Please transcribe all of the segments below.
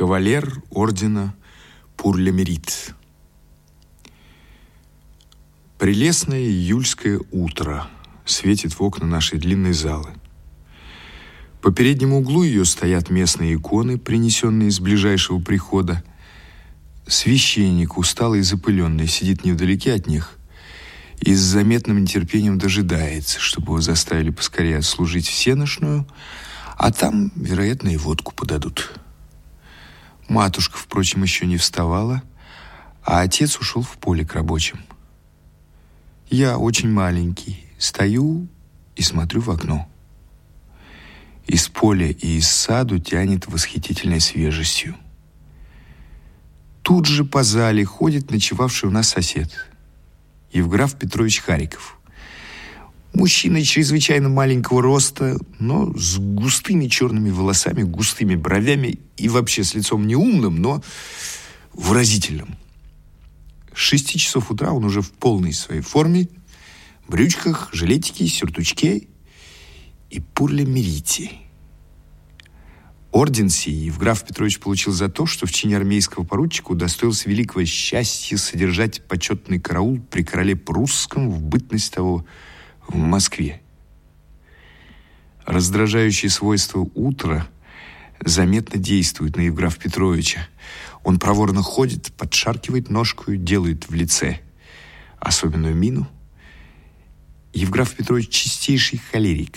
Кавалер ордена Пурлемерит. Прелестное июльское утро светит в окна нашей длинной залы. По переднему углу ее стоят местные иконы, принесенные из ближайшего прихода. Священник, усталый и запыленный, сидит невдалеке от них и с заметным нетерпением дожидается, чтобы его заставили поскорее отслужить всеношную, а там, вероятно, и водку подадут. Матушка, впрочем, еще не вставала, а отец ушел в поле к рабочим. Я очень маленький, стою и смотрю в окно. Из поля и из саду тянет восхитительной свежестью. Тут же по зале ходит ночевавший у нас сосед, Евграф Петрович Хариков. Мужчина чрезвычайно маленького роста, но с густыми черными волосами, густыми бровями и вообще с лицом неумным, но выразительным. С шести часов утра он уже в полной своей форме, брючках, жилетике, сюртучке и пурле мерите. Орден сей Евграф Петрович получил за то, что в чине армейского поручика удостоился великого счастья содержать почетный караул при короле прусском в бытность того в Москве. Раздражающие свойства утра заметно действуют на Евграфа Петровича. Он проворно ходит, подшаркивает ножку, делает в лице особенную мину. Евграф Петрович чистейший холерик.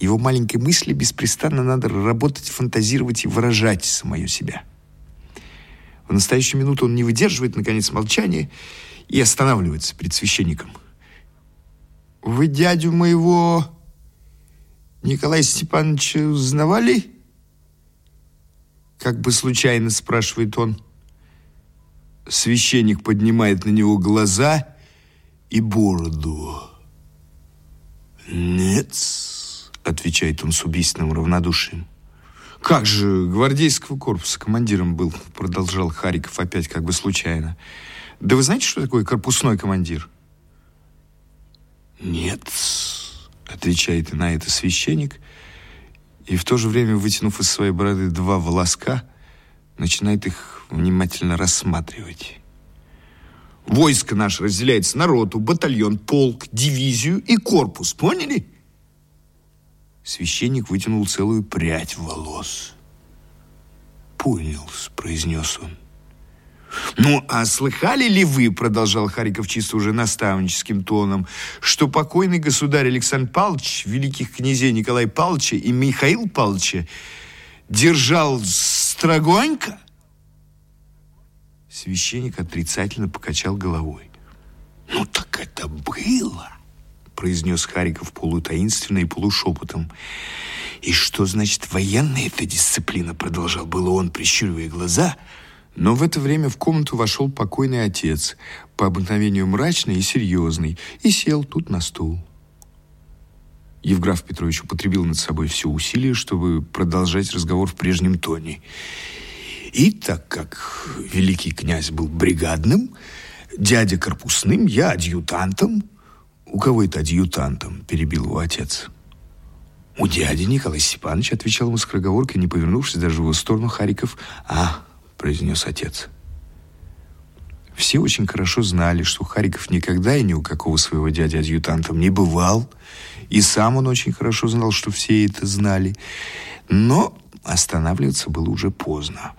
Его маленькой мысли беспрестанно надо работать, фантазировать и выражать самое себя. В настоящую минуту он не выдерживает, наконец, молчания и останавливается перед священником – вы дядю моего Николая Степановича узнавали? Как бы случайно спрашивает он. Священник поднимает на него глаза и бороду. «Нет», — отвечает он с убийственным равнодушием. «Как же, гвардейского корпуса командиром был», — продолжал Хариков опять как бы случайно. «Да вы знаете, что такое корпусной командир?» «Нет», — отвечает на это священник, и в то же время, вытянув из своей бороды два волоска, начинает их внимательно рассматривать. Войско наше разделяется на роту, батальон, полк, дивизию и корпус. Поняли? Священник вытянул целую прядь волос. «Понял», — произнес он. «Ну, а слыхали ли вы, — продолжал Хариков чисто уже наставническим тоном, — что покойный государь Александр Павлович, великих князей Николай Павловича и Михаил Павловича держал строгонько?» Священник отрицательно покачал головой. «Ну, так это было!» произнес Хариков полутаинственно и полушепотом. «И что значит военная эта дисциплина?» продолжал было он, прищуривая глаза – но в это время в комнату вошел покойный отец, по обыкновению мрачный и серьезный, и сел тут на стул. Евграф Петрович употребил над собой все усилия, чтобы продолжать разговор в прежнем тоне. И так как великий князь был бригадным, дядя корпусным, я адъютантом. У кого это адъютантом? Перебил его отец. У дяди Николай Степанович, отвечал ему скороговоркой, не повернувшись даже в его сторону Хариков. А, произнес отец. Все очень хорошо знали, что Хариков никогда и ни у какого своего дяди адъютантом не бывал, и сам он очень хорошо знал, что все это знали. Но останавливаться было уже поздно.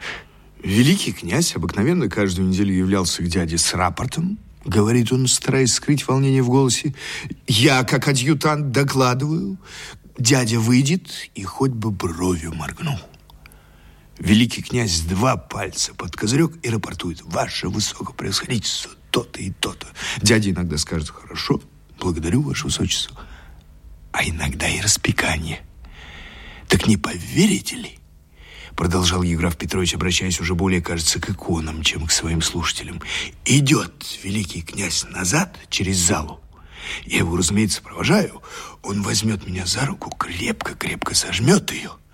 Великий князь обыкновенно каждую неделю являлся к дяде с рапортом, говорит он, стараясь скрыть волнение в голосе. «Я, как адъютант, докладываю. Дядя выйдет и хоть бы бровью моргнул». Великий князь два пальца под козырек и рапортует. Ваше высокопревосходительство, то-то и то-то. Дядя иногда скажет, хорошо, благодарю, ваше высочество. А иногда и распекание. Так не поверите ли, продолжал Евграф Петрович, обращаясь уже более, кажется, к иконам, чем к своим слушателям. Идет великий князь назад через залу. Я его, разумеется, провожаю. Он возьмет меня за руку, крепко-крепко сожмет ее –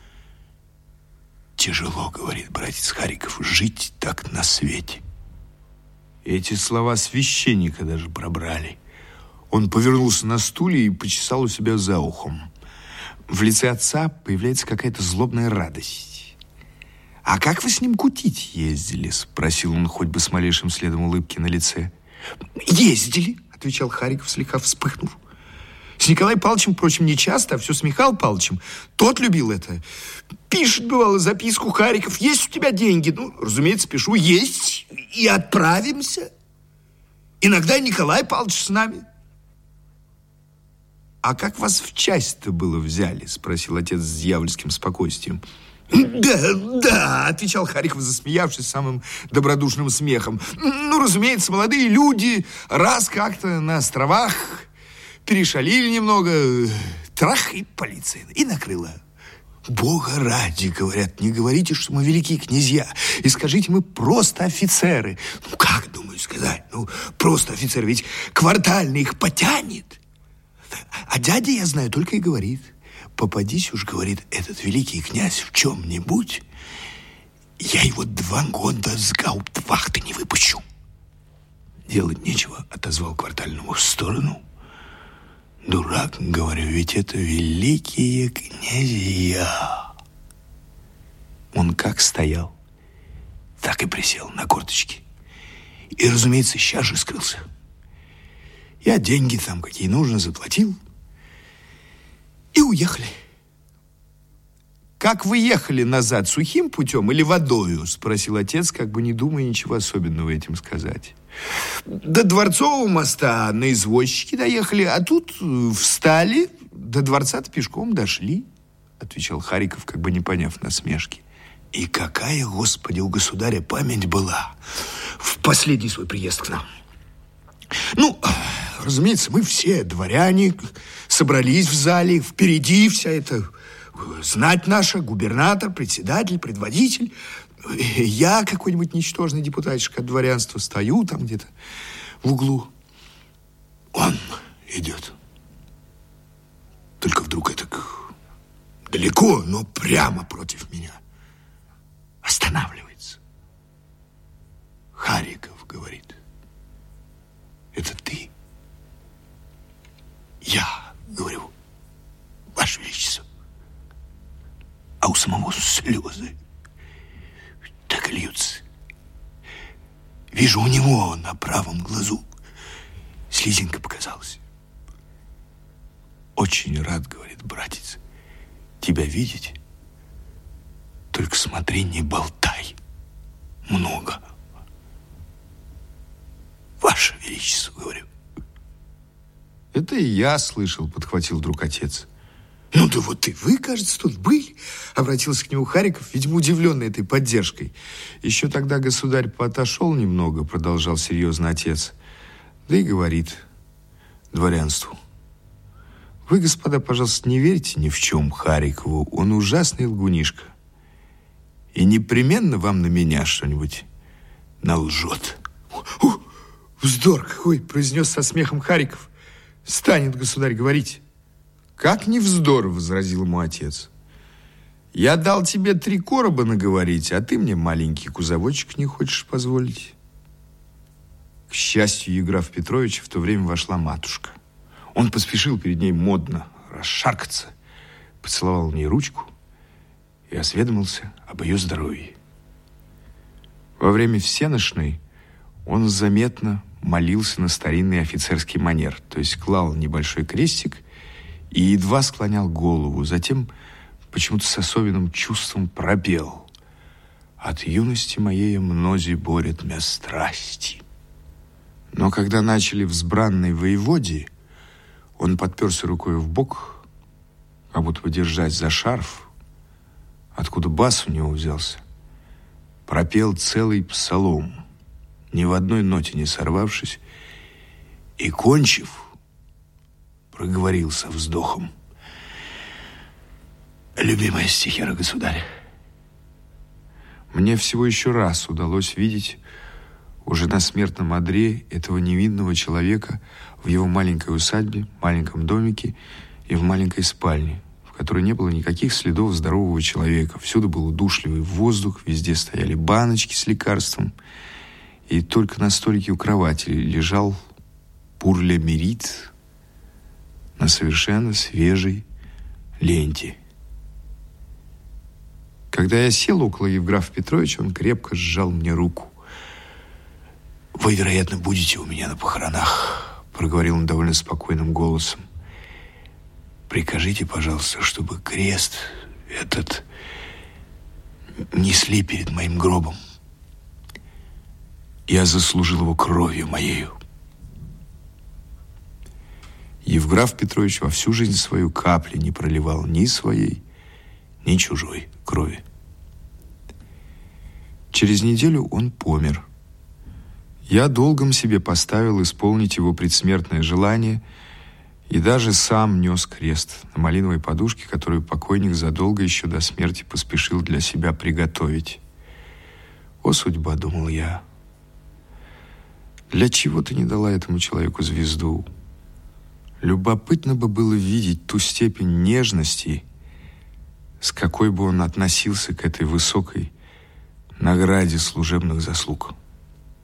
Тяжело, говорит братец Хариков, жить так на свете. Эти слова священника даже пробрали. Он повернулся на стуле и почесал у себя за ухом. В лице отца появляется какая-то злобная радость. «А как вы с ним кутить ездили?» — спросил он хоть бы с малейшим следом улыбки на лице. «Ездили», — отвечал Хариков, слегка вспыхнув. С Николаем Павловичем, впрочем, не часто, а все с Михаилом Павловичем. Тот любил это. Пишет, бывало, записку Хариков. Есть у тебя деньги? Ну, разумеется, пишу. Есть. И отправимся. Иногда Николай Павлович с нами. «А как вас в часть-то было взяли?» Спросил отец с дьявольским спокойствием. «Да, да», — отвечал Хариков, засмеявшись самым добродушным смехом. «Ну, разумеется, молодые люди раз как-то на островах перешалили немного, трах и полиция, и накрыла. Бога ради, говорят, не говорите, что мы великие князья, и скажите, мы просто офицеры. Ну, как, думаю, сказать? Ну, просто офицеры, ведь квартальный их потянет. А дядя, я знаю, только и говорит, попадись уж, говорит, этот великий князь в чем-нибудь, я его два года с гауптвахты не выпущу. Делать нечего, отозвал квартальному в сторону – Дурак, говорю, ведь это великие князья. Он как стоял, так и присел на корточки. И, разумеется, сейчас же скрылся. Я деньги там, какие нужно, заплатил. И уехали. «Как вы ехали назад, сухим путем или водою?» Спросил отец, как бы не думая ничего особенного этим сказать. До Дворцового моста на извозчике доехали, а тут встали, до дворца пешком дошли, отвечал Хариков, как бы не поняв насмешки. И какая, Господи, у государя память была в последний свой приезд к нам. Ну, разумеется, мы все дворяне собрались в зале, впереди вся эта знать наша, губернатор, председатель, предводитель. Я какой-нибудь ничтожный депутатчик от дворянства стою там где-то в углу. Он идет. Только вдруг это далеко, но прямо против меня. Останавливается. Слезы так и льются. Вижу у него на правом глазу слезинка показалась. Очень рад, говорит братец, тебя видеть. Только смотри, не болтай. Много. Ваше Величество, говорю. Это и я слышал, подхватил вдруг отец. «Ну да вот и вы, кажется, тут были», — обратился к нему Хариков, видимо, удивленный этой поддержкой. «Еще тогда государь отошел немного», — продолжал серьезно отец. «Да и говорит дворянству. Вы, господа, пожалуйста, не верьте ни в чем Харикову. Он ужасный лгунишка. И непременно вам на меня что-нибудь налжет». «Вздор какой!» — произнес со смехом Хариков. «Станет государь говорить». «Как не вздор!» — возразил ему отец. «Я дал тебе три короба наговорить, а ты мне маленький кузовочек не хочешь позволить». К счастью, Евграф Петрович в то время вошла матушка. Он поспешил перед ней модно расшаркаться, поцеловал в ручку и осведомился об ее здоровье. Во время всеношной он заметно молился на старинный офицерский манер, то есть клал небольшой крестик – и едва склонял голову, затем почему-то с особенным чувством пропел «От юности моей мнози борет мя страсти». Но когда начали взбранной воеводе, он подперся рукой в бок, как будто бы за шарф, откуда бас у него взялся, пропел целый псалом, ни в одной ноте не сорвавшись, и, кончив, проговорил со вздохом. Любимая стихера государя. Мне всего еще раз удалось видеть уже на смертном одре этого невинного человека в его маленькой усадьбе, маленьком домике и в маленькой спальне, в которой не было никаких следов здорового человека. Всюду был удушливый воздух, везде стояли баночки с лекарством, и только на столике у кровати лежал пурлемерит, на совершенно свежей ленте. Когда я сел около Евграфа Петровича, он крепко сжал мне руку. «Вы, вероятно, будете у меня на похоронах», — проговорил он довольно спокойным голосом. «Прикажите, пожалуйста, чтобы крест этот несли перед моим гробом. Я заслужил его кровью моею». Евграф Петрович во всю жизнь свою капли не проливал ни своей, ни чужой крови. Через неделю он помер. Я долгом себе поставил исполнить его предсмертное желание и даже сам нес крест на малиновой подушке, которую покойник задолго еще до смерти поспешил для себя приготовить. «О, судьба!» — думал я. «Для чего ты не дала этому человеку звезду?» Любопытно бы было видеть ту степень нежности, с какой бы он относился к этой высокой награде служебных заслуг.